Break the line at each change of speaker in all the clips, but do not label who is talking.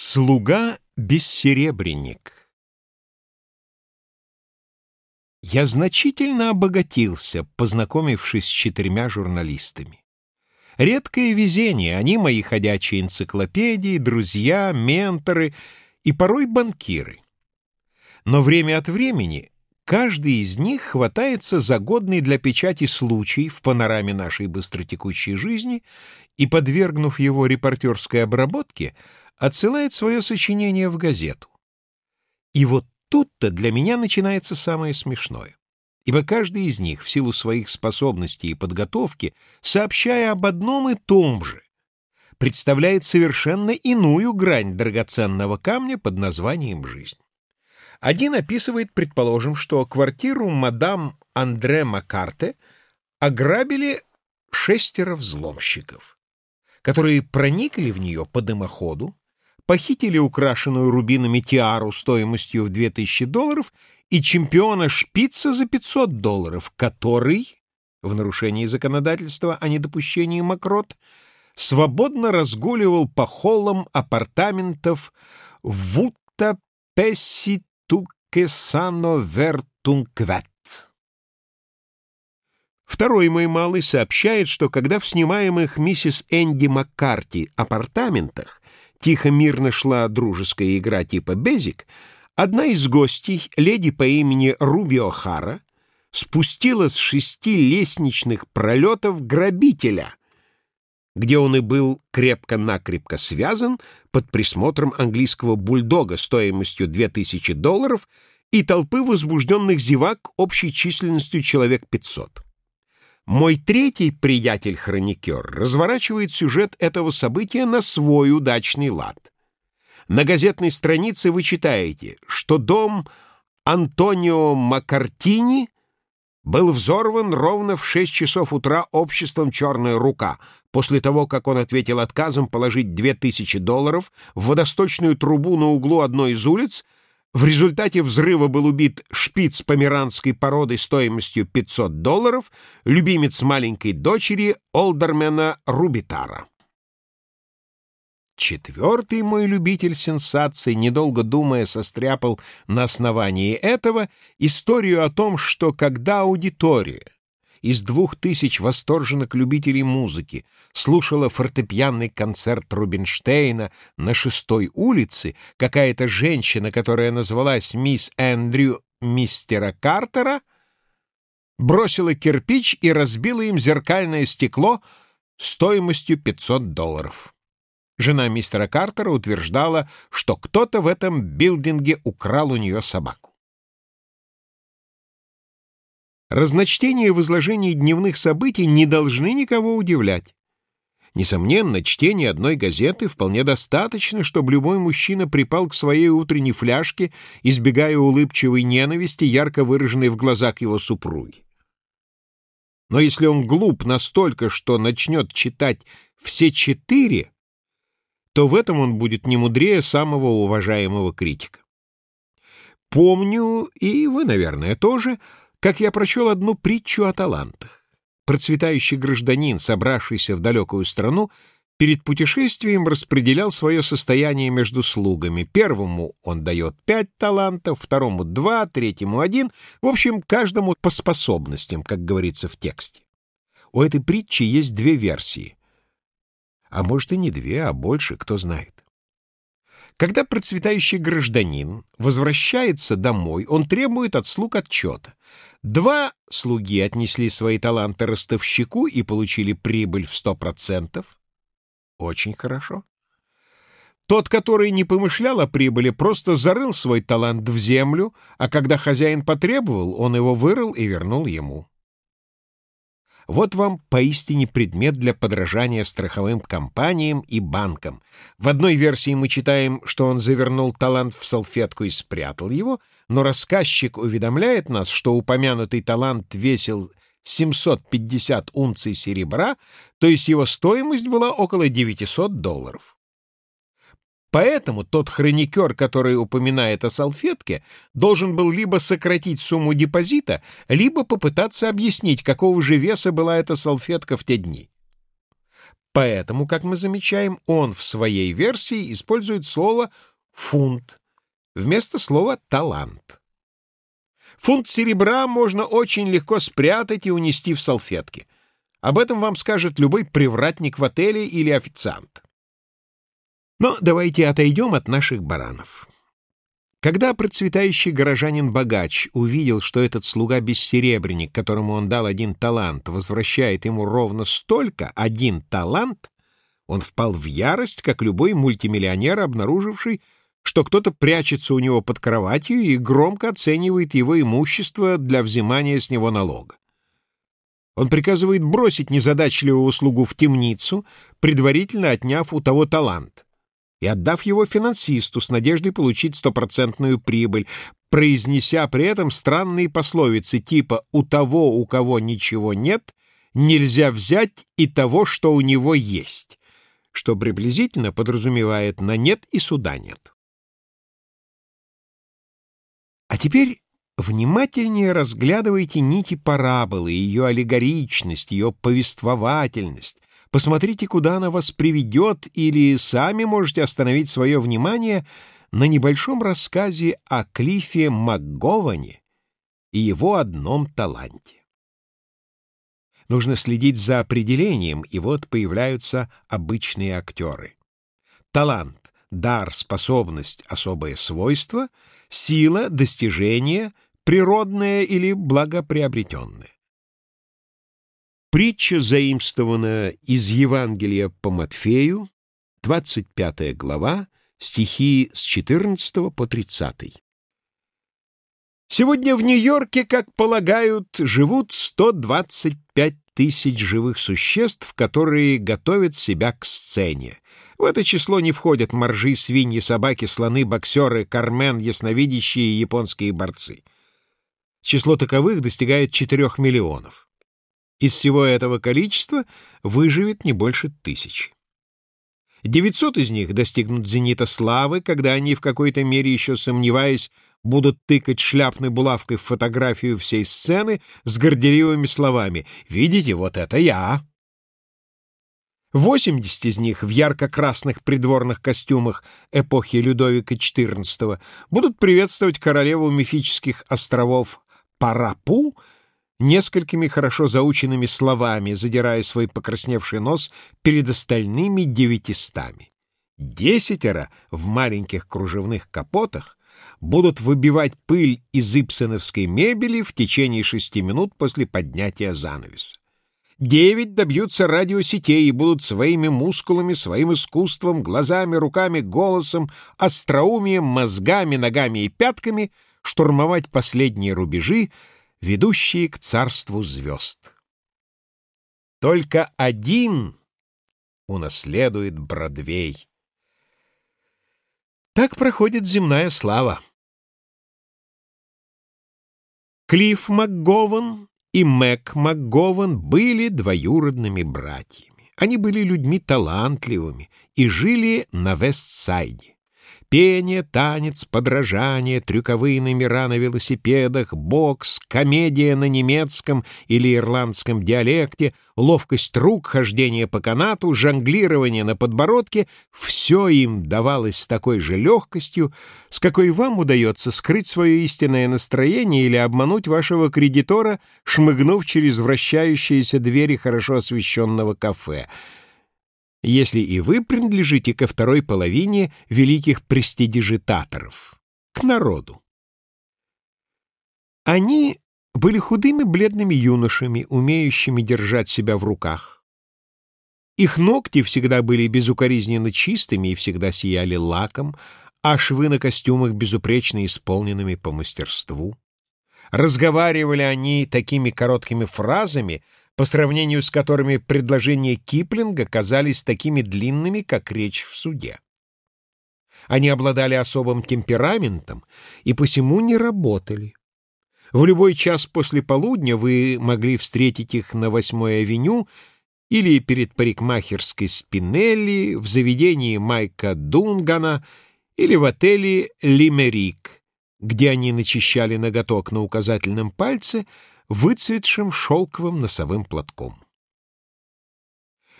Слуга-бессеребренник Я значительно обогатился, познакомившись с четырьмя журналистами. Редкое везение, они мои ходячие энциклопедии, друзья, менторы и порой банкиры. Но время от времени каждый из них хватается за годный для печати случай в панораме нашей быстротекущей жизни и, подвергнув его репортерской обработке, отсылает свое сочинение в газету. И вот тут-то для меня начинается самое смешное ибо каждый из них, в силу своих способностей и подготовки, сообщая об одном и том же, представляет совершенно иную грань драгоценного камня под названием «жизнь». Один описывает, предположим, что квартиру мадам Андре Макарте ограбили шестеро взломщиков, которые проникли в нее по дымоходу, похитили украшенную рубинами тиару стоимостью в 2000 долларов и чемпиона Шпица за 500 долларов, который, в нарушении законодательства о недопущении мокрот, свободно разгуливал по холлам апартаментов Вутта Песси Тукесано Вертунквет. Второй мой малый сообщает, что когда в снимаемых миссис Энди Маккарти апартаментах тихо-мирно шла дружеская игра типа «Безик», Одна из гостей, леди по имени Руби О'Хара, спустила с шести лестничных пролетов грабителя, где он и был крепко-накрепко связан под присмотром английского бульдога стоимостью 2000 долларов и толпы возбужденных зевак общей численностью человек 500. Мой третий приятель-хроникер разворачивает сюжет этого события на свой удачный лад — на газетной странице вы читаете, что дом Антонио Маккартини был взорван ровно в 6 часов утра обществом «Черная рука», после того, как он ответил отказом положить 2000 долларов в водосточную трубу на углу одной из улиц, в результате взрыва был убит шпиц померанской породы стоимостью 500 долларов, любимец маленькой дочери Олдермена Рубитара. Четвертый мой любитель сенсаций, недолго думая, состряпал на основании этого историю о том, что когда аудитория из двух тысяч восторженных любителей музыки слушала фортепианный концерт Рубинштейна на шестой улице, какая-то женщина, которая назвалась мисс Эндрю мистера Картера, бросила кирпич и разбила им зеркальное стекло стоимостью 500 долларов. Жена мистера Картера утверждала, что кто-то в этом билдинге украл у нее собаку. Разночтения в изложении дневных событий не должны никого удивлять. Несомненно, чтение одной газеты вполне достаточно, чтобы любой мужчина припал к своей утренней фляжке, избегая улыбчивой ненависти, ярко выраженной в глазах его супруги. Но если он глуп настолько, что начнет читать все четыре, то в этом он будет не мудрее самого уважаемого критика. Помню, и вы, наверное, тоже, как я прочел одну притчу о талантах. Процветающий гражданин, собравшийся в далекую страну, перед путешествием распределял свое состояние между слугами. Первому он дает пять талантов, второму два, третьему один, в общем, каждому по способностям, как говорится в тексте. У этой притчи есть две версии а может и не две, а больше, кто знает. Когда процветающий гражданин возвращается домой, он требует от слуг отчета. Два слуги отнесли свои таланты ростовщику и получили прибыль в сто процентов. Очень хорошо. Тот, который не помышлял о прибыли, просто зарыл свой талант в землю, а когда хозяин потребовал, он его вырыл и вернул ему. Вот вам поистине предмет для подражания страховым компаниям и банкам. В одной версии мы читаем, что он завернул талант в салфетку и спрятал его, но рассказчик уведомляет нас, что упомянутый талант весил 750 унций серебра, то есть его стоимость была около 900 долларов. Поэтому тот хроникер, который упоминает о салфетке, должен был либо сократить сумму депозита, либо попытаться объяснить, какого же веса была эта салфетка в те дни. Поэтому, как мы замечаем, он в своей версии использует слово «фунт» вместо слова «талант». Фунт серебра можно очень легко спрятать и унести в салфетке. Об этом вам скажет любой привратник в отеле или официант. Но давайте отойдем от наших баранов. Когда процветающий горожанин-богач увидел, что этот слуга-бессеребренник, которому он дал один талант, возвращает ему ровно столько, один талант, он впал в ярость, как любой мультимиллионер, обнаруживший, что кто-то прячется у него под кроватью и громко оценивает его имущество для взимания с него налога. Он приказывает бросить незадачливого слугу в темницу, предварительно отняв у того талант и отдав его финансисту с надеждой получить стопроцентную прибыль, произнеся при этом странные пословицы типа «у того, у кого ничего нет, нельзя взять и того, что у него есть», что приблизительно подразумевает «на нет и суда нет». А теперь внимательнее разглядывайте нити параболы, ее аллегоричность, ее повествовательность, Посмотрите, куда она вас приведет, или сами можете остановить свое внимание на небольшом рассказе о Клиффе МакГоване и его одном таланте. Нужно следить за определением, и вот появляются обычные актеры. Талант, дар, способность, особое свойство, сила, достижение, природное или благоприобретенное. Притча заимствована из Евангелия по Матфею, 25 глава, стихи с 14 по 30. Сегодня в Нью-Йорке, как полагают, живут 125 тысяч живых существ, которые готовят себя к сцене. В это число не входят моржи, свиньи, собаки, слоны, боксеры, кармен, ясновидящие японские борцы. Число таковых достигает 4 миллионов. Из всего этого количества выживет не больше тысячи. 900 из них достигнут зенита славы, когда они, в какой-то мере еще сомневаясь, будут тыкать шляпной булавкой в фотографию всей сцены с горделивыми словами «Видите, вот это я!». 80 из них в ярко-красных придворных костюмах эпохи Людовика XIV будут приветствовать королеву мифических островов Парапу несколькими хорошо заученными словами, задирая свой покрасневший нос перед остальными девятистами. Десятеро в маленьких кружевных капотах будут выбивать пыль из ипсоновской мебели в течение шести минут после поднятия занавеса. Девять добьются радиосетей и будут своими мускулами, своим искусством, глазами, руками, голосом, остроумием, мозгами, ногами и пятками штурмовать последние рубежи, ведущие к царству звезд. Только один унаследует Бродвей. Так проходит земная слава. Клифф МакГован и Мэг МакГован были двоюродными братьями. Они были людьми талантливыми и жили на Вестсайде. Пение, танец, подражание, трюковые номера на велосипедах, бокс, комедия на немецком или ирландском диалекте, ловкость рук, хождение по канату, жонглирование на подбородке — все им давалось с такой же легкостью, с какой вам удается скрыть свое истинное настроение или обмануть вашего кредитора, шмыгнув через вращающиеся двери хорошо освещенного кафе — если и вы принадлежите ко второй половине великих престидижитаторов, к народу. Они были худыми бледными юношами, умеющими держать себя в руках. Их ногти всегда были безукоризненно чистыми и всегда сияли лаком, а швы на костюмах безупречно исполненными по мастерству. Разговаривали они такими короткими фразами, по сравнению с которыми предложения Киплинга казались такими длинными, как речь в суде. Они обладали особым темпераментом и посему не работали. В любой час после полудня вы могли встретить их на Восьмой авеню или перед парикмахерской Спинелли, в заведении Майка Дунгана или в отеле «Лимерик», где они начищали ноготок на указательном пальце, выцветшим шелковым носовым платком.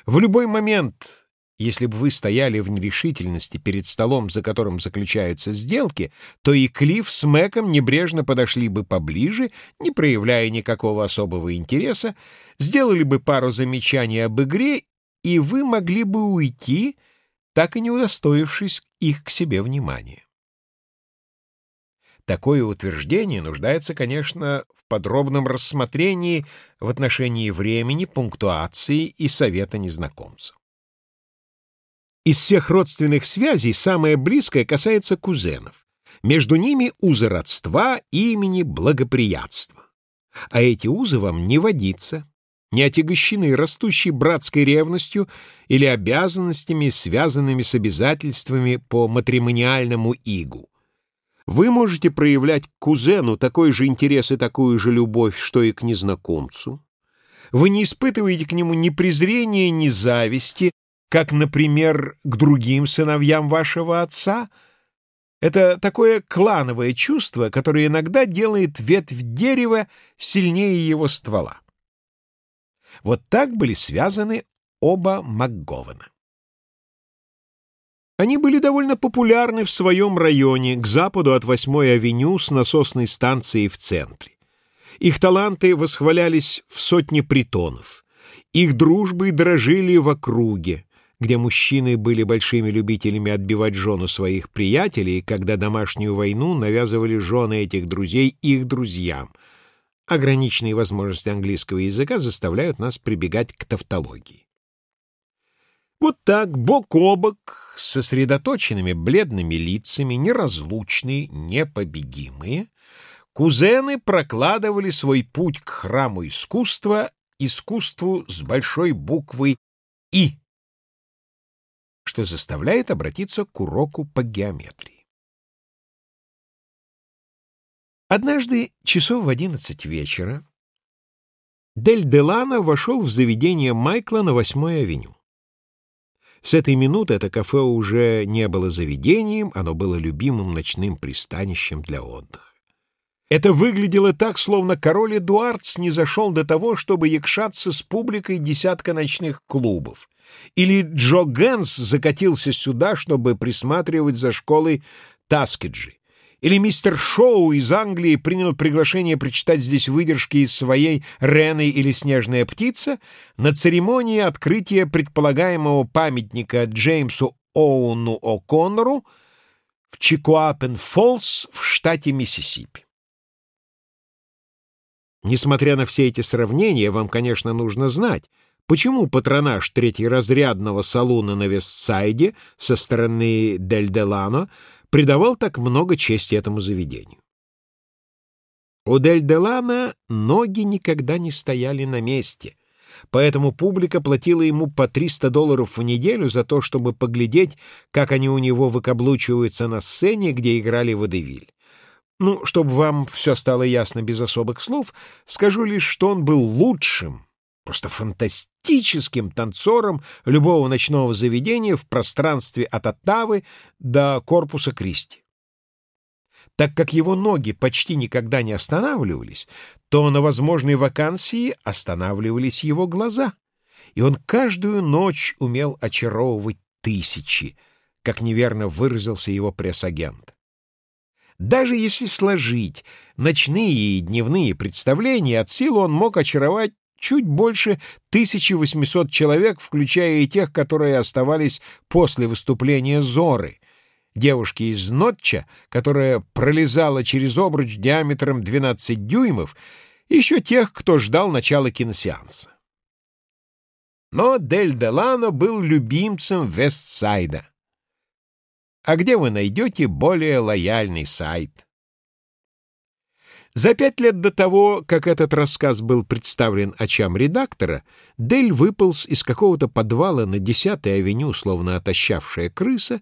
В любой момент, если бы вы стояли в нерешительности перед столом, за которым заключаются сделки, то и Клифф с Мэком небрежно подошли бы поближе, не проявляя никакого особого интереса, сделали бы пару замечаний об игре, и вы могли бы уйти, так и не удостоившись их к себе внимания. Такое утверждение нуждается, конечно, в подробном рассмотрении в отношении времени, пунктуации и совета незнакомца. Из всех родственных связей самое близкое касается кузенов. Между ними узы родства, имени, благоприятства. А эти узы вам не водится, не отягощены растущей братской ревностью или обязанностями, связанными с обязательствами по матримониальному игу. Вы можете проявлять к кузену такой же интерес и такую же любовь, что и к незнакомцу. Вы не испытываете к нему ни презрения, ни зависти, как, например, к другим сыновьям вашего отца. Это такое клановое чувство, которое иногда делает ветвь дерева сильнее его ствола. Вот так были связаны оба МакГовена. Они были довольно популярны в своем районе, к западу от 8-й авеню с насосной станцией в центре. Их таланты восхвалялись в сотне притонов. Их дружбы дрожили в округе, где мужчины были большими любителями отбивать жену своих приятелей, когда домашнюю войну навязывали жены этих друзей их друзьям. Ограниченные возможности английского языка заставляют нас прибегать к тавтологии. Вот так, бок о бок, сосредоточенными бледными лицами, неразлучные, непобедимые, кузены прокладывали свой путь к храму искусства, искусству с большой буквы «И», что заставляет обратиться к уроку по геометрии. Однажды, часов в одиннадцать вечера, Дель Делана вошел в заведение Майкла на Восьмой авеню. С этой минуты это кафе уже не было заведением, оно было любимым ночным пристанищем для отдыха. Это выглядело так, словно король Эдуард снизошел до того, чтобы якшаться с публикой десятка ночных клубов. Или Джо Гэнс закатился сюда, чтобы присматривать за школой Таскеджи. Или мистер Шоу из Англии принял приглашение прочитать здесь выдержки из своей «Рены» или «Снежная птица» на церемонии открытия предполагаемого памятника Джеймсу Оуну О'Коннору в Чикуапен-Фоллс в штате Миссисипи. Несмотря на все эти сравнения, вам, конечно, нужно знать, почему патронаж третьеразрядного салуна на Вестсайде со стороны Дель Делано — придавал так много чести этому заведению. У Дель Делана ноги никогда не стояли на месте, поэтому публика платила ему по 300 долларов в неделю за то, чтобы поглядеть, как они у него выкаблучиваются на сцене, где играли водевиль. Ну, чтобы вам все стало ясно без особых слов, скажу лишь, что он был лучшим, просто фантастическим танцором любого ночного заведения в пространстве от Оттавы до корпуса Кристи. Так как его ноги почти никогда не останавливались, то на возможной вакансии останавливались его глаза, и он каждую ночь умел очаровывать тысячи, как неверно выразился его пресс-агент. Даже если сложить ночные и дневные представления, от силы он мог очаровать чуть больше 1800 человек, включая и тех, которые оставались после выступления Зоры, девушки из Нотча, которая пролезала через обруч диаметром 12 дюймов, и еще тех, кто ждал начала киносеанса. Но Дель Делано был любимцем Вестсайда. А где вы найдете более лояльный сайт? За пять лет до того, как этот рассказ был представлен очам редактора, Дель выполз из какого-то подвала на 10-й авеню, словно отощавшая крыса,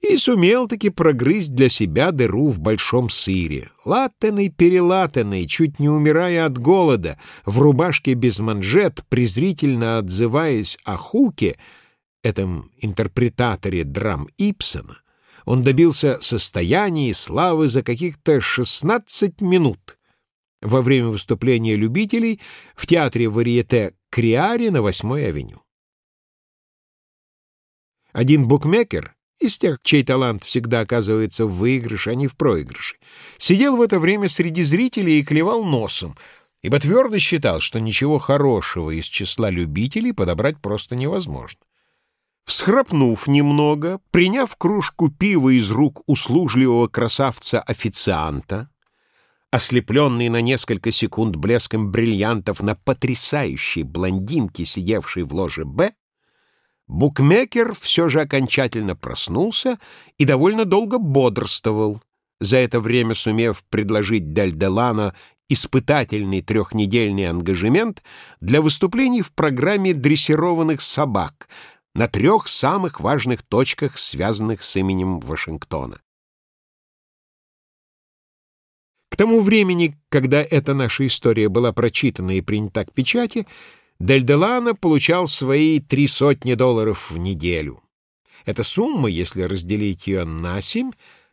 и сумел таки прогрызть для себя дыру в большом сыре. Латанный-перелатанный, чуть не умирая от голода, в рубашке без манжет, презрительно отзываясь о Хуке, этом интерпретаторе драм Ипсона, он добился состояния и славы за каких-то 16 минут во время выступления любителей в театре варьете Криари на 8-й авеню. Один букмекер, из тех, чей талант всегда оказывается в выигрыше, а не в проигрыше, сидел в это время среди зрителей и клевал носом, ибо твердо считал, что ничего хорошего из числа любителей подобрать просто невозможно. Всхрапнув немного, приняв кружку пива из рук услужливого красавца-официанта, ослепленный на несколько секунд блеском бриллиантов на потрясающей блондинке, сидевшей в ложе «Б», букмекер все же окончательно проснулся и довольно долго бодрствовал, за это время сумев предложить Дель Делано испытательный трехнедельный ангажемент для выступлений в программе дрессированных собак — на трех самых важных точках, связанных с именем Вашингтона. К тому времени, когда эта наша история была прочитана и принята к печати, Дель получал свои три сотни долларов в неделю. Эта сумма, если разделить ее на семь,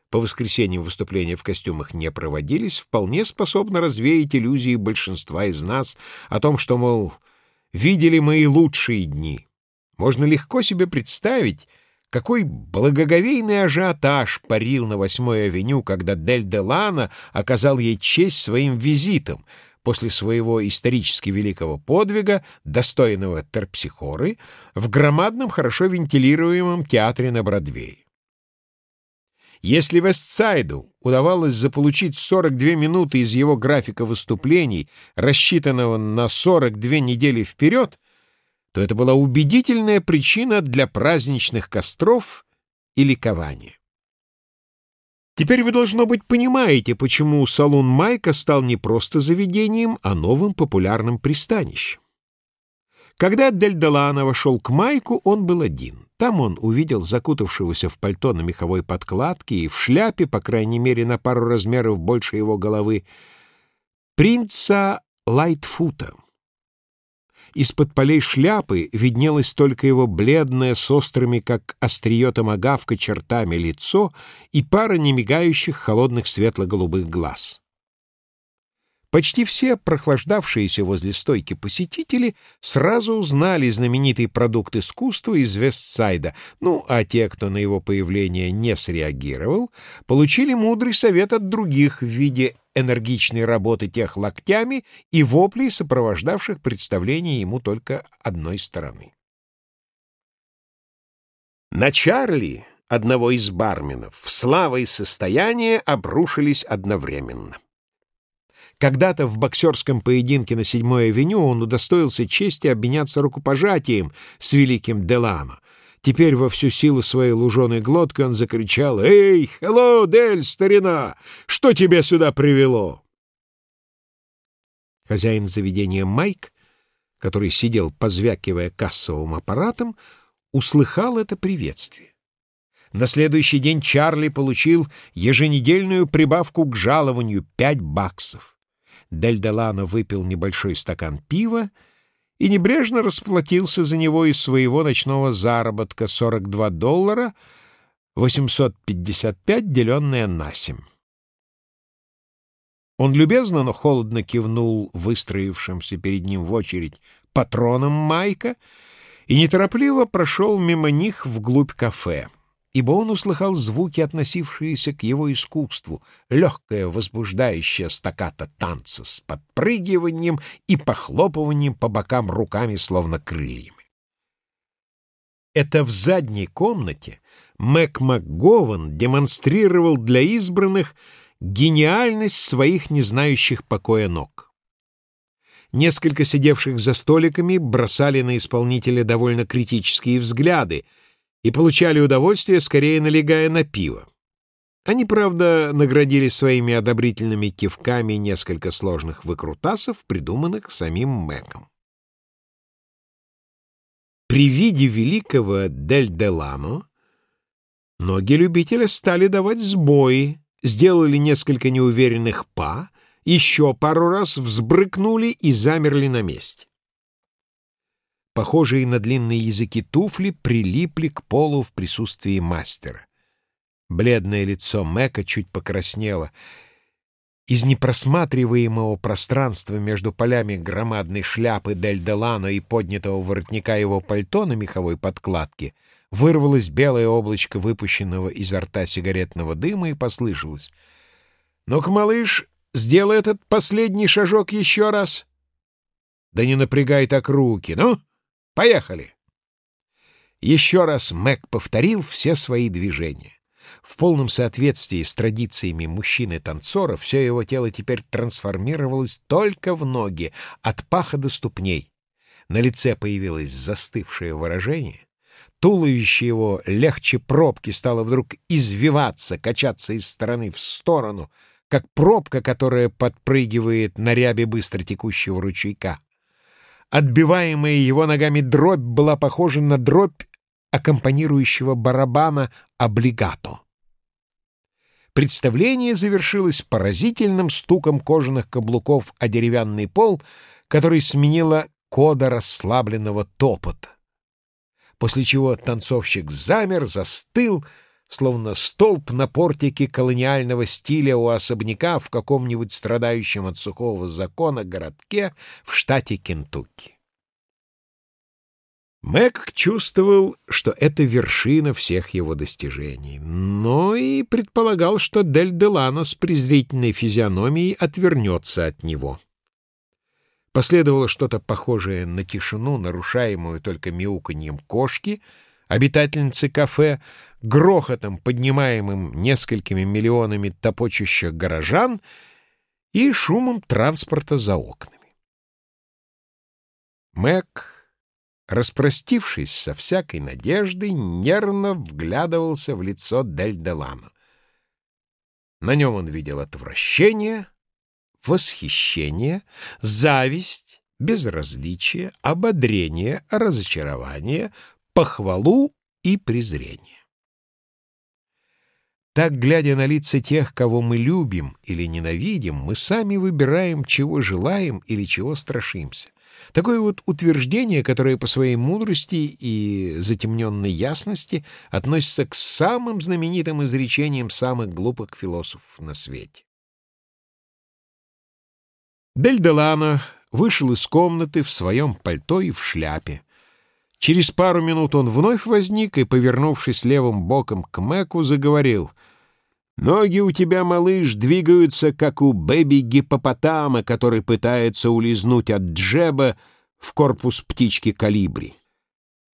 по воскресеньям выступления в костюмах не проводились, вполне способна развеять иллюзии большинства из нас о том, что, мол, видели мы и лучшие дни. Можно легко себе представить, какой благоговейный ажиотаж парил на Восьмой авеню, когда Дель Делана оказал ей честь своим визитом после своего исторически великого подвига, достойного терпсихоры, в громадном, хорошо вентилируемом театре на Бродвее. Если Вестсайду удавалось заполучить 42 минуты из его графика выступлений, рассчитанного на 42 недели вперед, то это была убедительная причина для праздничных костров и ликования. Теперь вы, должно быть, понимаете, почему салон Майка стал не просто заведением, а новым популярным пристанищем. Когда Дель Делано вошел к Майку, он был один. Там он увидел закутавшегося в пальто на меховой подкладке и в шляпе, по крайней мере, на пару размеров больше его головы, принца Лайтфута. Из-под полей шляпы виднелось только его бледное, с острыми, как острие томагавка, чертами лицо и пара немигающих холодных светло-голубых глаз. Почти все прохлаждавшиеся возле стойки посетители сразу узнали знаменитый продукт искусства из Вестсайда, ну, а те, кто на его появление не среагировал, получили мудрый совет от других в виде энергичной работы тех локтями и воплей, сопровождавших представление ему только одной стороны. На Чарли, одного из барменов, в слава и состояние обрушились одновременно. Когда-то в боксерском поединке на седьмой авеню он удостоился чести обменяться рукопожатием с великим Делано. Теперь во всю силу своей луженой глотки он закричал «Эй, хелло, Дель, старина! Что тебя сюда привело?» Хозяин заведения Майк, который сидел, позвякивая кассовым аппаратом, услыхал это приветствие. На следующий день Чарли получил еженедельную прибавку к жалованию — пять баксов. Дель Делано выпил небольшой стакан пива и небрежно расплатился за него из своего ночного заработка 42 доллара 855, деленное на 7. Он любезно, но холодно кивнул выстроившимся перед ним в очередь патронам Майка и неторопливо прошел мимо них вглубь кафе ибо он услыхал звуки, относившиеся к его искусству, легкое возбуждающее стаката танца с подпрыгиванием и похлопыванием по бокам руками, словно крыльями. Это в задней комнате Мэг МакГован демонстрировал для избранных гениальность своих не знающих покоя ног. Несколько сидевших за столиками бросали на исполнителя довольно критические взгляды — и получали удовольствие, скорее налегая на пиво. Они, правда, наградили своими одобрительными кивками несколько сложных выкрутасов, придуманных самим Мэком. При виде великого Дель Делано ноги любителя стали давать сбои, сделали несколько неуверенных па, еще пару раз взбрыкнули и замерли на месте. Похожие на длинные языки туфли прилипли к полу в присутствии мастера. Бледное лицо Мэка чуть покраснело. Из непросматриваемого пространства между полями громадной шляпы Дель Делано и поднятого воротника его пальто на меховой подкладке Вырвалось белое облачко выпущенного изо рта сигаретного дыма и послышалось. «Ну-ка, малыш, сделай этот последний шажок еще раз!» «Да не напрягай так руки! Ну, поехали!» Еще раз Мэг повторил все свои движения. В полном соответствии с традициями мужчины-танцора все его тело теперь трансформировалось только в ноги, от паха до ступней. На лице появилось застывшее выражение. Туловище его легче пробки стало вдруг извиваться, качаться из стороны в сторону, как пробка, которая подпрыгивает на рябе быстро текущего ручейка. Отбиваемая его ногами дробь была похожа на дробь аккомпанирующего барабана облигато. Представление завершилось поразительным стуком кожаных каблуков о деревянный пол, который сменила кода расслабленного топота. После чего танцовщик замер, застыл, словно столб на портике колониального стиля у особняка в каком-нибудь страдающем от сухого закона городке в штате Кентукки. Мэг чувствовал, что это вершина всех его достижений, но и предполагал, что Дель Делано с презрительной физиономией отвернется от него. Последовало что-то похожее на тишину, нарушаемую только мяуканьем кошки, обитательницы кафе, грохотом, поднимаемым несколькими миллионами топочущих горожан и шумом транспорта за окнами. Мэг распростившись со всякой надеждой, нервно вглядывался в лицо Дель Делано. На нем он видел отвращение, восхищение, зависть, безразличие, ободрение, разочарование, похвалу и презрение. Так, глядя на лица тех, кого мы любим или ненавидим, мы сами выбираем, чего желаем или чего страшимся. Такое вот утверждение, которое по своей мудрости и затемненной ясности относится к самым знаменитым изречениям самых глупых философов на свете. Дель Делано вышел из комнаты в своем пальто и в шляпе. Через пару минут он вновь возник и, повернувшись левым боком к Мэку, заговорил — Ноги у тебя, малыш, двигаются, как у бэби-гипопотама, который пытается улизнуть от джеба в корпус птички калибри.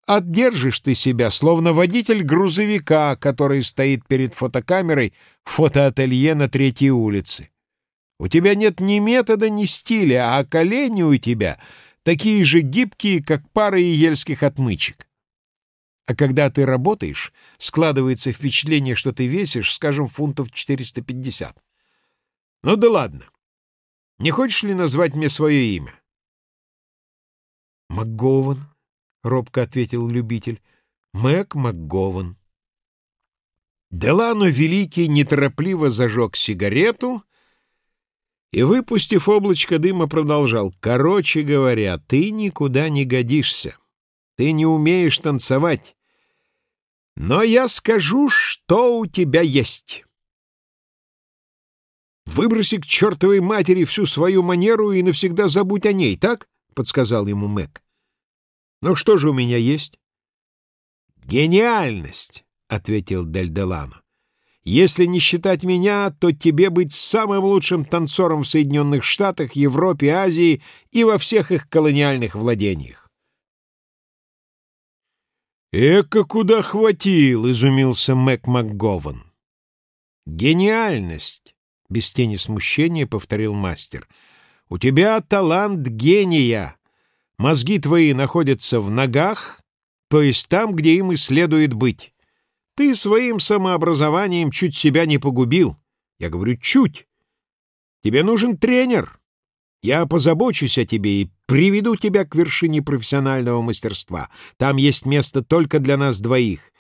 Отдержишь ты себя, словно водитель грузовика, который стоит перед фотокамерой в фотоателье на Третьей улице. У тебя нет ни метода, ни стиля, а колени у тебя такие же гибкие, как пара ельских отмычек. А когда ты работаешь, складывается впечатление, что ты весишь, скажем, фунтов 450. Ну да ладно. Не хочешь ли назвать мне свое имя? МакГован, — робко ответил любитель. Мэг МакГован. Делано Великий неторопливо зажег сигарету и, выпустив облачко дыма, продолжал. Короче говоря, ты никуда не годишься. Ты не умеешь танцевать. Но я скажу, что у тебя есть. Выброси к чертовой матери всю свою манеру и навсегда забудь о ней, так? — подсказал ему Мэг. Ну что же у меня есть? Гениальность, — ответил Дель Делано. Если не считать меня, то тебе быть самым лучшим танцором в Соединенных Штатах, Европе, Азии и во всех их колониальных владениях. «Эка куда хватил!» — изумился Мэг МакГован. «Гениальность!» — без тени смущения повторил мастер. «У тебя талант гения. Мозги твои находятся в ногах, то есть там, где им и следует быть. Ты своим самообразованием чуть себя не погубил. Я говорю, чуть. Тебе нужен тренер. Я позабочусь о тебе и приведу тебя к вершине профессионального мастерства. Там есть место только для нас двоих.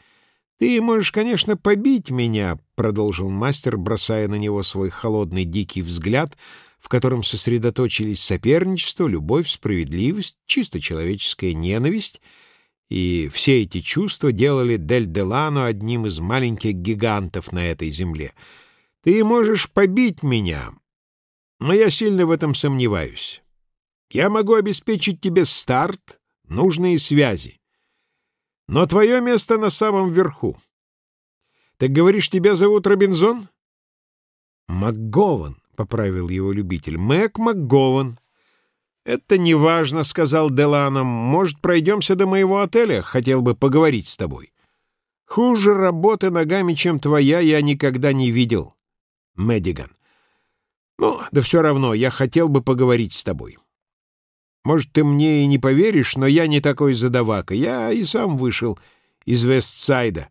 Ты можешь, конечно, побить меня, — продолжил мастер, бросая на него свой холодный дикий взгляд, в котором сосредоточились соперничество, любовь, справедливость, чисто человеческая ненависть, и все эти чувства делали Дель Делано одним из маленьких гигантов на этой земле. Ты можешь побить меня, но я сильно в этом сомневаюсь. Я могу обеспечить тебе старт, нужные связи. Но твое место на самом верху. Так говоришь, тебя зовут Робинзон? МакГован, — поправил его любитель. Мэг МакГован. Это не важно, — сказал Деланом. Может, пройдемся до моего отеля? Хотел бы поговорить с тобой. Хуже работы ногами, чем твоя, я никогда не видел. Мэддиган. Ну, да все равно, я хотел бы поговорить с тобой. Может, ты мне и не поверишь, но я не такой задавака. Я и сам вышел из Вестсайда.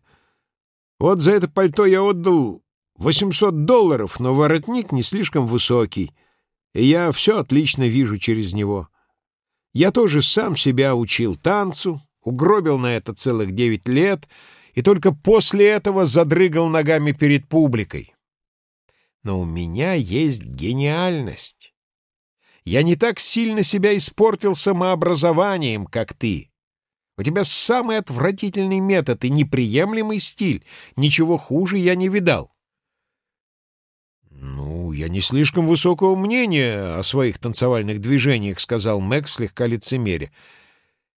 Вот за это пальто я отдал 800 долларов, но воротник не слишком высокий, и я все отлично вижу через него. Я тоже сам себя учил танцу, угробил на это целых девять лет и только после этого задрыгал ногами перед публикой. Но у меня есть гениальность. Я не так сильно себя испортил самообразованием, как ты. У тебя самый отвратительный метод и неприемлемый стиль. Ничего хуже я не видал. «Ну, я не слишком высокого мнения о своих танцевальных движениях», — сказал Мэг слегка лицемеря.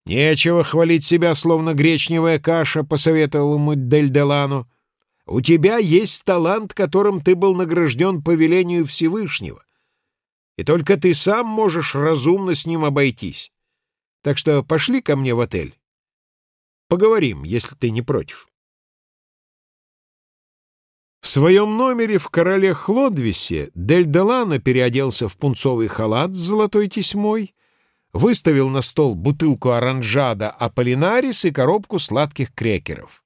«Нечего хвалить себя, словно гречневая каша», — посоветовал ему Дель Делано. «У тебя есть талант, которым ты был награжден по велению Всевышнего, и только ты сам можешь разумно с ним обойтись. Так что пошли ко мне в отель. Поговорим, если ты не против». В своем номере в «Короле Хлодвисе» Дель Делано переоделся в пунцовый халат с золотой тесьмой, выставил на стол бутылку оранжада Аполлинарис и коробку сладких крекеров.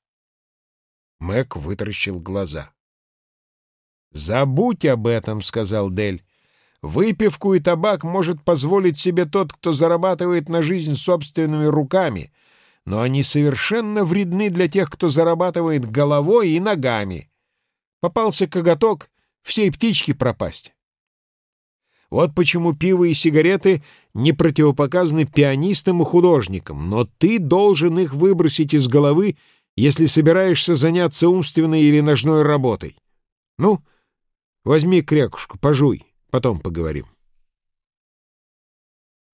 Мэг вытаращил глаза. «Забудь об этом», — сказал Дель. «Выпивку и табак может позволить себе тот, кто зарабатывает на жизнь собственными руками, но они совершенно вредны для тех, кто зарабатывает головой и ногами». Попался коготок, всей птички пропасть. Вот почему пиво и сигареты не противопоказаны пианистам и художникам, но ты должен их выбросить из головы, если собираешься заняться умственной или ножной работой. Ну, возьми крякушку, пожуй, потом поговорим.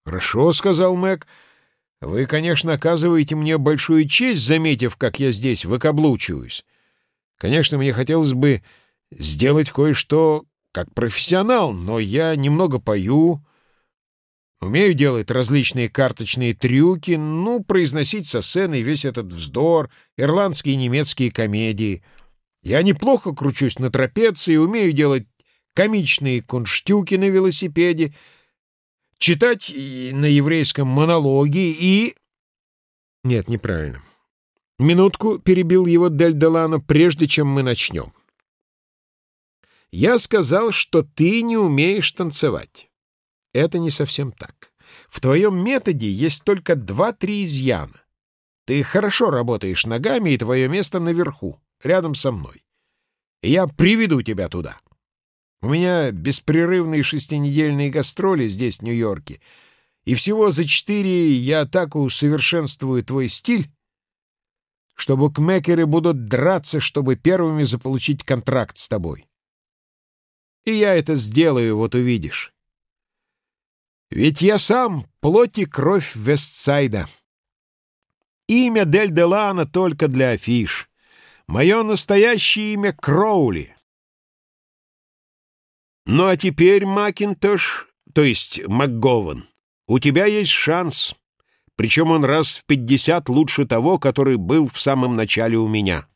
«Хорошо», — сказал Мэг. «Вы, конечно, оказываете мне большую честь, заметив, как я здесь выкаблучиваюсь. Конечно, мне хотелось бы сделать кое-что как профессионал, но я немного пою, умею делать различные карточные трюки, ну, произносить со сцены весь этот вздор, ирландские и немецкие комедии. Я неплохо кручусь на трапеции, умею делать комичные кунштюки на велосипеде, читать на еврейском монологи и... Нет, неправильно. «Минутку», — перебил его Дель Делано, — «прежде чем мы начнем». «Я сказал, что ты не умеешь танцевать. Это не совсем так. В твоем методе есть только два-три изъяна. Ты хорошо работаешь ногами, и твое место наверху, рядом со мной. я приведу тебя туда. У меня беспрерывные шестинедельные гастроли здесь, в Нью-Йорке, и всего за четыре я так усовершенствую твой стиль, что букмекеры будут драться, чтобы первыми заполучить контракт с тобой. И я это сделаю, вот увидишь. Ведь я сам плоть и кровь Вестсайда. Имя Дель Делана только для афиш. Мое настоящее имя Кроули. Ну а теперь, Макинтош, то есть МакГован, у тебя есть шанс — причем он раз в пятьдесят лучше того, который был в самом начале у меня.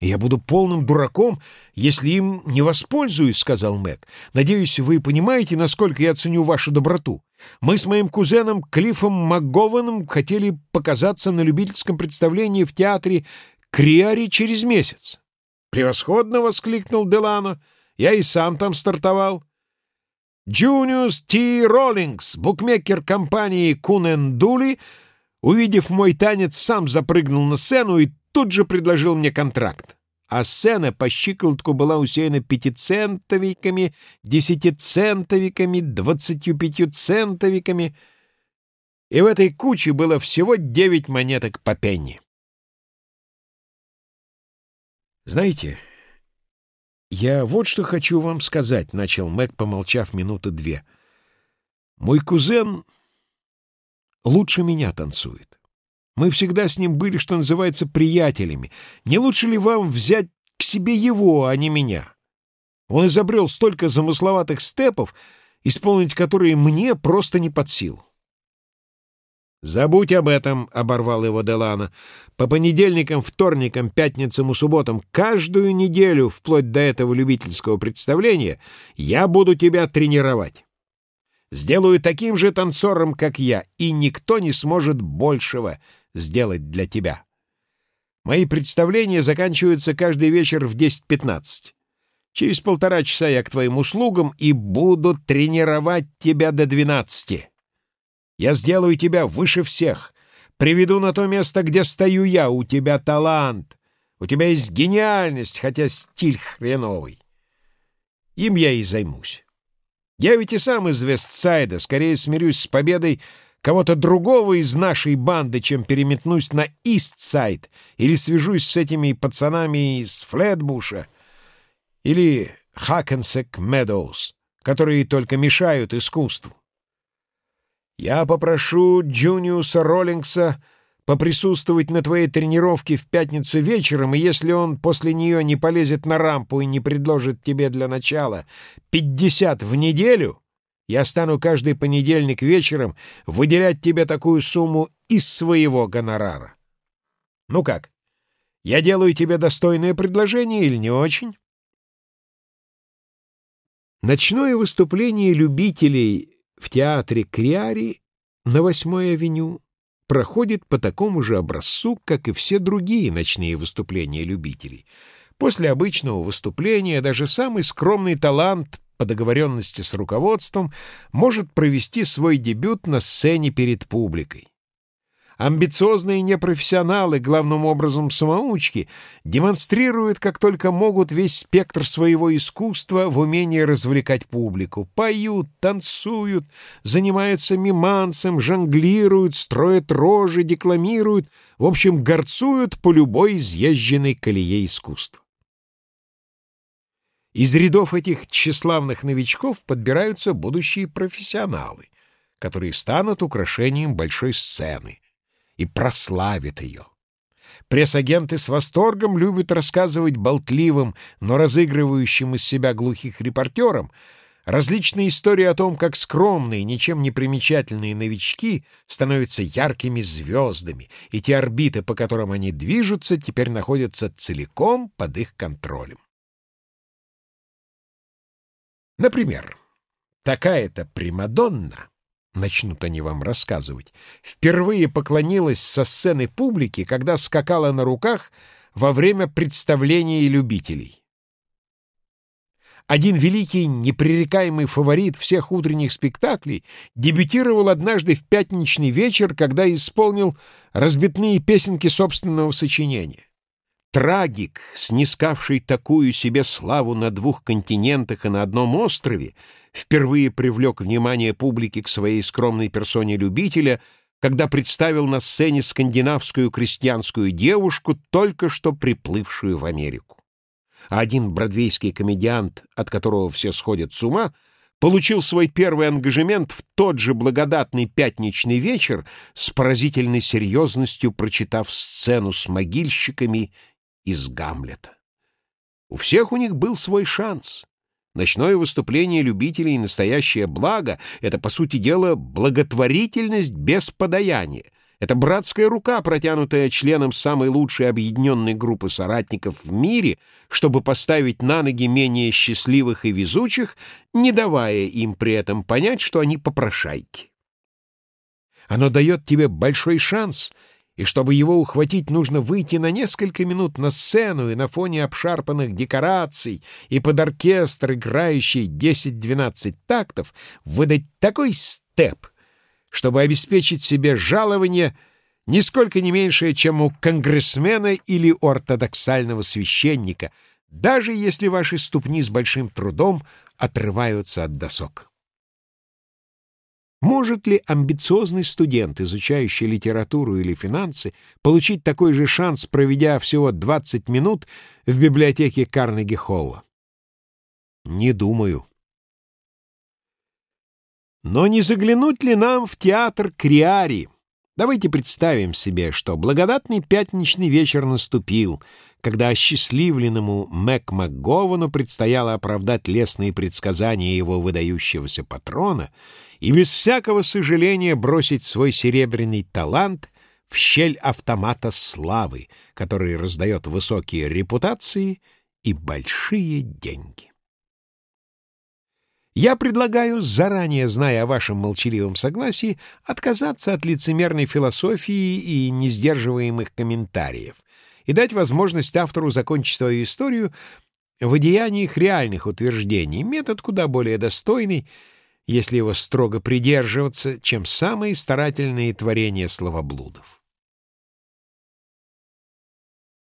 «Я буду полным дураком, если им не воспользуюсь», — сказал Мэг. «Надеюсь, вы понимаете, насколько я ценю вашу доброту. Мы с моим кузеном Клиффом МакГованом хотели показаться на любительском представлении в театре Криари через месяц». «Превосходно!» — воскликнул Делано. «Я и сам там стартовал». Джуниус Т. Роллингс, букмекер компании Кунен Дули, увидев мой танец, сам запрыгнул на сцену и тут же предложил мне контракт. А сцена по щиколотку была усеяна пятицентовиками, десятицентовиками, двадцатью пятью центовиками, и в этой куче было всего девять монеток по пенни. Знаете, «Я вот что хочу вам сказать», — начал Мэг, помолчав минуты две. «Мой кузен лучше меня танцует. Мы всегда с ним были, что называется, приятелями. Не лучше ли вам взять к себе его, а не меня? Он изобрел столько замысловатых степов, исполнить которые мне просто не под силу. «Забудь об этом», — оборвал его Делана. «По понедельникам, вторникам, пятницам и субботам каждую неделю, вплоть до этого любительского представления, я буду тебя тренировать. Сделаю таким же танцором, как я, и никто не сможет большего сделать для тебя. Мои представления заканчиваются каждый вечер в 10.15. Через полтора часа я к твоим услугам и буду тренировать тебя до двенадцати». Я сделаю тебя выше всех, приведу на то место, где стою я. У тебя талант, у тебя есть гениальность, хотя стиль хреновый. Им я и займусь. Я ведь и сам из Вестсайда, скорее смирюсь с победой кого-то другого из нашей банды, чем переметнусь на Истсайд или свяжусь с этими пацанами из Флетбуша или Хакенсек Медоуз, которые только мешают искусству. Я попрошу Джуниуса Роллингса поприсутствовать на твоей тренировке в пятницу вечером, и если он после нее не полезет на рампу и не предложит тебе для начала пятьдесят в неделю, я стану каждый понедельник вечером выделять тебе такую сумму из своего гонорара. Ну как, я делаю тебе достойное предложение или не очень? Ночное выступление любителей в театре Криари на 8-й авеню проходит по такому же образцу, как и все другие ночные выступления любителей. После обычного выступления даже самый скромный талант по договоренности с руководством может провести свой дебют на сцене перед публикой. Амбициозные непрофессионалы, главным образом самоучки, демонстрируют как только могут весь спектр своего искусства в умении развлекать публику. Поют, танцуют, занимаются мимансом, жонглируют, строят рожи, декламируют, в общем, горцуют по любой изъезженной колее искусства. Из рядов этих тщеславных новичков подбираются будущие профессионалы, которые станут украшением большой сцены и прославит ее. Пресс-агенты с восторгом любят рассказывать болтливым, но разыгрывающим из себя глухих репортерам различные истории о том, как скромные, ничем не примечательные новички становятся яркими звездами, и те орбиты, по которым они движутся, теперь находятся целиком под их контролем. Например, такая-то Примадонна начнут они вам рассказывать, впервые поклонилась со сцены публики, когда скакала на руках во время представления любителей. Один великий, непререкаемый фаворит всех утренних спектаклей дебютировал однажды в пятничный вечер, когда исполнил разбитные песенки собственного сочинения. Трагик, снискавший такую себе славу на двух континентах и на одном острове, впервые привлек внимание публики к своей скромной персоне любителя, когда представил на сцене скандинавскую крестьянскую девушку, только что приплывшую в Америку. Один бродвейский комедиант, от которого все сходят с ума, получил свой первый ангажемент в тот же благодатный пятничный вечер с поразительной серьезностью прочитав сцену с могильщиками из Гамлета. У всех у них был свой шанс. Ночное выступление любителей — настоящее благо — это, по сути дела, благотворительность без подаяния. Это братская рука, протянутая членам самой лучшей объединенной группы соратников в мире, чтобы поставить на ноги менее счастливых и везучих, не давая им при этом понять, что они попрошайки. Оно дает тебе большой шанс — и чтобы его ухватить, нужно выйти на несколько минут на сцену и на фоне обшарпанных декораций и под оркестр, играющий 10-12 тактов, выдать такой степ, чтобы обеспечить себе жалование нисколько не меньшее, чем у конгрессмена или ортодоксального священника, даже если ваши ступни с большим трудом отрываются от досок. Может ли амбициозный студент, изучающий литературу или финансы, получить такой же шанс, проведя всего 20 минут в библиотеке Карнеги-Холла? Не думаю. Но не заглянуть ли нам в театр Криари, Давайте представим себе, что благодатный пятничный вечер наступил, когда осчастливленному Мэк МакГовану предстояло оправдать лестные предсказания его выдающегося патрона и без всякого сожаления бросить свой серебряный талант в щель автомата славы, который раздает высокие репутации и большие деньги. Я предлагаю, заранее зная о вашем молчаливом согласии, отказаться от лицемерной философии и несдерживаемых комментариев и дать возможность автору закончить свою историю в одеяниях реальных утверждений, метод куда более достойный, если его строго придерживаться, чем самые старательные творения словоблудов.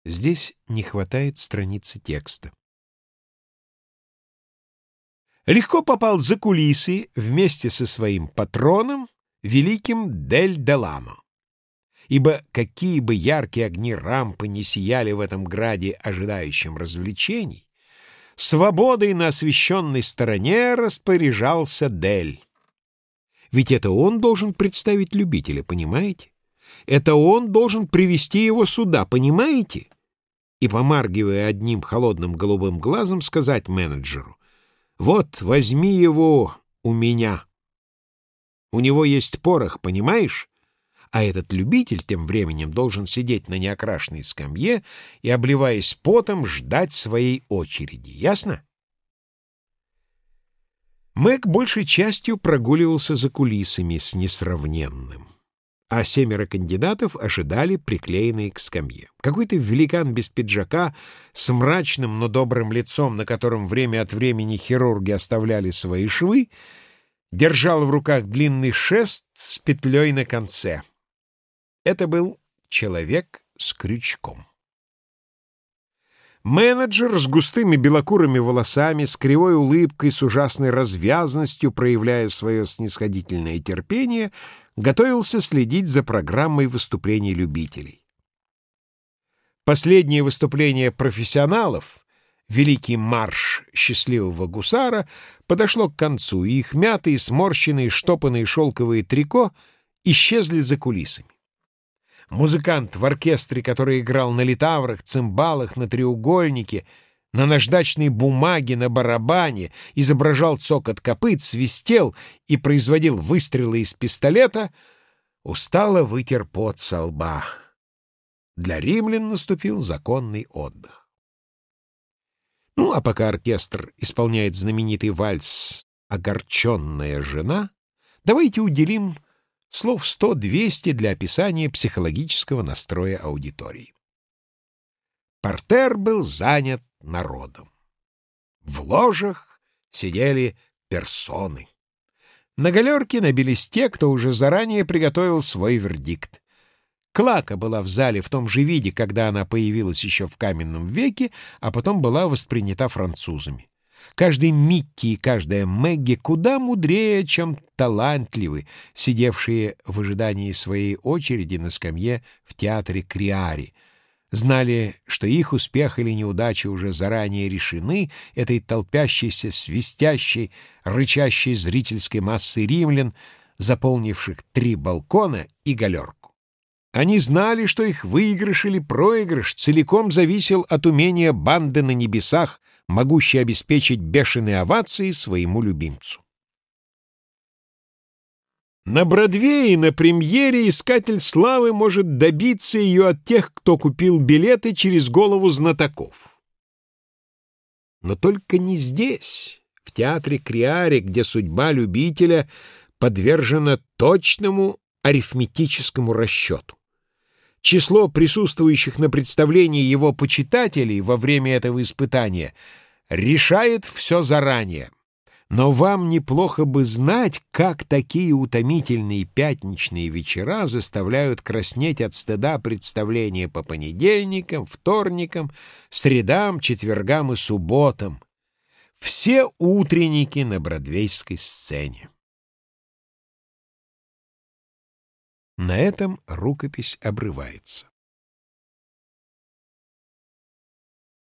Здесь не хватает страницы текста легко попал за кулисы вместе со своим патроном, великим Дель Деламо. Ибо какие бы яркие огни рампы не сияли в этом граде, ожидающем развлечений, свободой на освещенной стороне распоряжался Дель. Ведь это он должен представить любителя, понимаете? Это он должен привести его сюда, понимаете? И, помаргивая одним холодным голубым глазом, сказать менеджеру, вот, возьми его у меня. У него есть порох, понимаешь? А этот любитель тем временем должен сидеть на неокрашенной скамье и, обливаясь потом, ждать своей очереди. Ясно? Мэг большей частью прогуливался за кулисами с несравненным а семеро кандидатов ожидали, приклеенные к скамье. Какой-то великан без пиджака, с мрачным, но добрым лицом, на котором время от времени хирурги оставляли свои швы, держал в руках длинный шест с петлей на конце. Это был человек с крючком. Менеджер с густыми белокурыми волосами, с кривой улыбкой, с ужасной развязностью, проявляя свое снисходительное терпение, готовился следить за программой выступлений любителей. Последнее выступление профессионалов, великий марш счастливого гусара, подошло к концу, и их мятые, сморщенные, штопанные шелковые трико исчезли за кулисами. Музыкант в оркестре, который играл на литаврах, цимбалах, на треугольнике, на наждачной бумаге, на барабане, изображал цокот копыт, свистел и производил выстрелы из пистолета, устало вытер пот со лба. Для римлян наступил законный отдых. Ну, а пока оркестр исполняет знаменитый вальс «Огорченная жена», давайте уделим слов 100-200 для описания психологического настроя аудитории. Портер был занят народом. В ложах сидели персоны. На галерке набились те, кто уже заранее приготовил свой вердикт. Клака была в зале в том же виде, когда она появилась еще в каменном веке, а потом была воспринята французами. Каждый Микки и каждая Мэгги куда мудрее, чем талантливы, сидевшие в ожидании своей очереди на скамье в театре Криари. Знали, что их успех или неудача уже заранее решены этой толпящейся, свистящей, рычащей зрительской массой римлян, заполнивших три балкона и галерку. Они знали, что их выигрыш или проигрыш целиком зависел от умения банды на небесах могущий обеспечить бешеные овации своему любимцу. На Бродвее на премьере искатель славы может добиться ее от тех, кто купил билеты через голову знатоков. Но только не здесь, в театре Криаре, где судьба любителя подвержена точному арифметическому расчету. Число присутствующих на представлении его почитателей во время этого испытания решает все заранее. Но вам неплохо бы знать, как такие утомительные пятничные вечера заставляют краснеть от стыда представления по понедельникам, вторникам, средам, четвергам и субботам. Все утренники на бродвейской сцене. На этом рукопись обрывается.